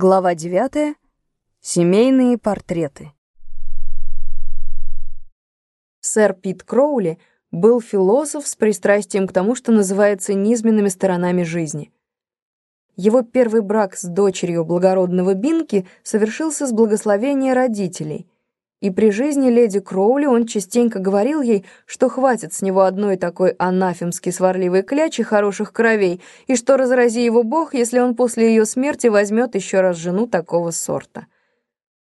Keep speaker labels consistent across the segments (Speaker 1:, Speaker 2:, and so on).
Speaker 1: Глава 9. Семейные портреты. Сэр Пит Кроули был философ с пристрастием к тому, что называется низменными сторонами жизни. Его первый брак с дочерью благородного Бинки совершился с благословения родителей — и при жизни леди Кроули он частенько говорил ей, что хватит с него одной такой анафемски сварливой клячи хороших кровей, и что разрази его бог, если он после ее смерти возьмет еще раз жену такого сорта.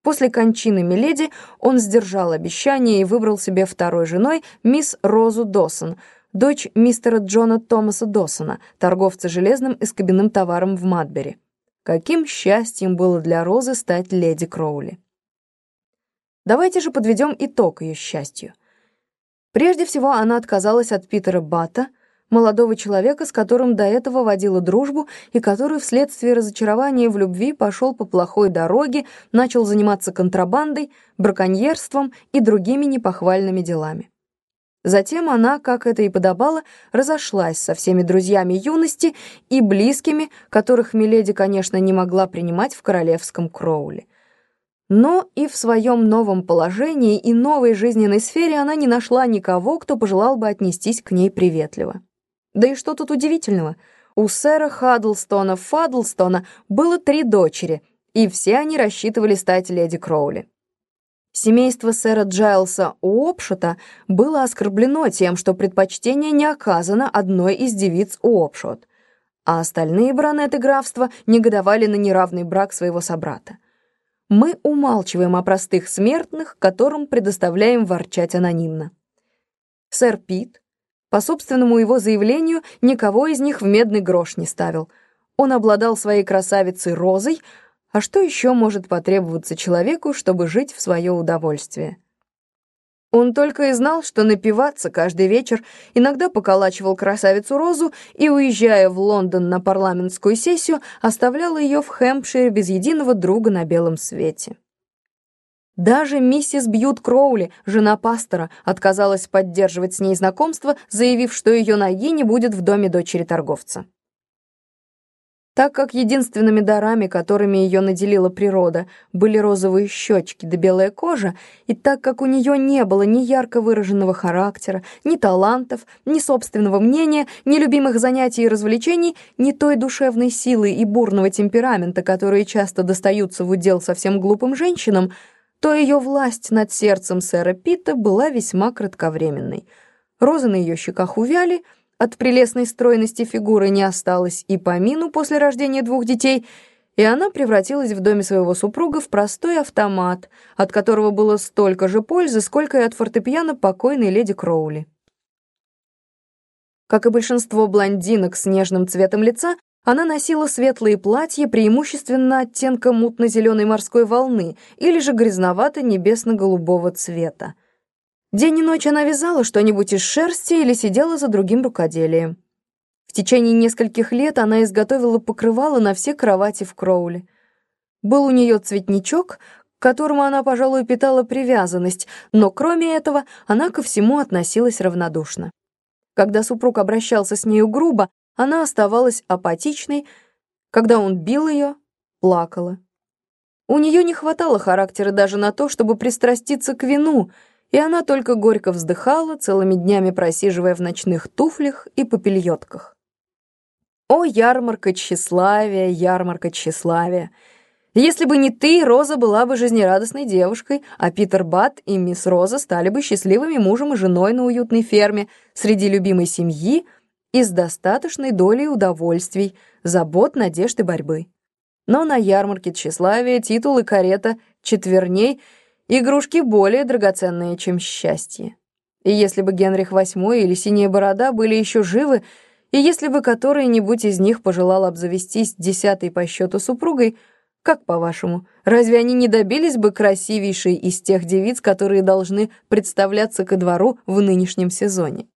Speaker 1: После кончины Миледи он сдержал обещание и выбрал себе второй женой мисс Розу Досон, дочь мистера Джона Томаса Досона, торговца железным и скобяным товаром в Мадбери. Каким счастьем было для Розы стать леди Кроули. Давайте же подведем итог ее счастью. Прежде всего, она отказалась от Питера Бата, молодого человека, с которым до этого водила дружбу и который вследствие разочарования в любви пошел по плохой дороге, начал заниматься контрабандой, браконьерством и другими непохвальными делами. Затем она, как это и подобало, разошлась со всеми друзьями юности и близкими, которых Миледи, конечно, не могла принимать в королевском Кроуле. Но и в своем новом положении и новой жизненной сфере она не нашла никого, кто пожелал бы отнестись к ней приветливо. Да и что тут удивительного? У сэра Хаддлстона Фаддлстона было три дочери, и все они рассчитывали стать леди Кроули. Семейство сэра Джайлса Уопшота было оскорблено тем, что предпочтение не оказано одной из девиц Уопшот, а остальные баронеты графства негодовали на неравный брак своего собрата мы умалчиваем о простых смертных, которым предоставляем ворчать анонимно. Сэр Пит, по собственному его заявлению, никого из них в медный грош не ставил. Он обладал своей красавицей Розой, а что еще может потребоваться человеку, чтобы жить в свое удовольствие? Он только и знал, что напиваться каждый вечер, иногда поколачивал красавицу Розу и, уезжая в Лондон на парламентскую сессию, оставлял ее в Хэмпшире без единого друга на белом свете. Даже миссис Бьют Кроули, жена пастора, отказалась поддерживать с ней знакомство, заявив, что ее ноги не будет в доме дочери торговца. Так как единственными дарами, которыми ее наделила природа, были розовые щечки да белая кожа, и так как у нее не было ни ярко выраженного характера, ни талантов, ни собственного мнения, ни любимых занятий и развлечений, ни той душевной силы и бурного темперамента, которые часто достаются в удел совсем глупым женщинам, то ее власть над сердцем сэра Питта была весьма кратковременной. Розы на ее щеках увяли — от прелестной стройности фигуры не осталось и помину после рождения двух детей, и она превратилась в доме своего супруга в простой автомат, от которого было столько же пользы, сколько и от фортепиано покойной леди Кроули. Как и большинство блондинок с нежным цветом лица, она носила светлые платья, преимущественно оттенка мутно-зеленой морской волны или же грязновато-небесно-голубого цвета. День и ночь она вязала что-нибудь из шерсти или сидела за другим рукоделием. В течение нескольких лет она изготовила покрывало на все кровати в Кроуле. Был у нее цветничок, к которому она, пожалуй, питала привязанность, но кроме этого она ко всему относилась равнодушно. Когда супруг обращался с нею грубо, она оставалась апатичной, когда он бил ее, плакала. У нее не хватало характера даже на то, чтобы пристраститься к вину — и она только горько вздыхала, целыми днями просиживая в ночных туфлях и попельотках. О, ярмарка тщеславия, ярмарка тщеславия! Если бы не ты, Роза была бы жизнерадостной девушкой, а Питер Бат и мисс Роза стали бы счастливыми мужем и женой на уютной ферме, среди любимой семьи и с достаточной долей удовольствий, забот, надежд и борьбы. Но на ярмарке тщеславия титул и карета четверней — Игрушки более драгоценные, чем счастье. И если бы Генрих VIII или Синяя Борода были еще живы, и если бы который-нибудь из них пожелал обзавестись десятой по счету супругой, как по-вашему, разве они не добились бы красивейшей из тех девиц, которые должны представляться ко двору в нынешнем сезоне?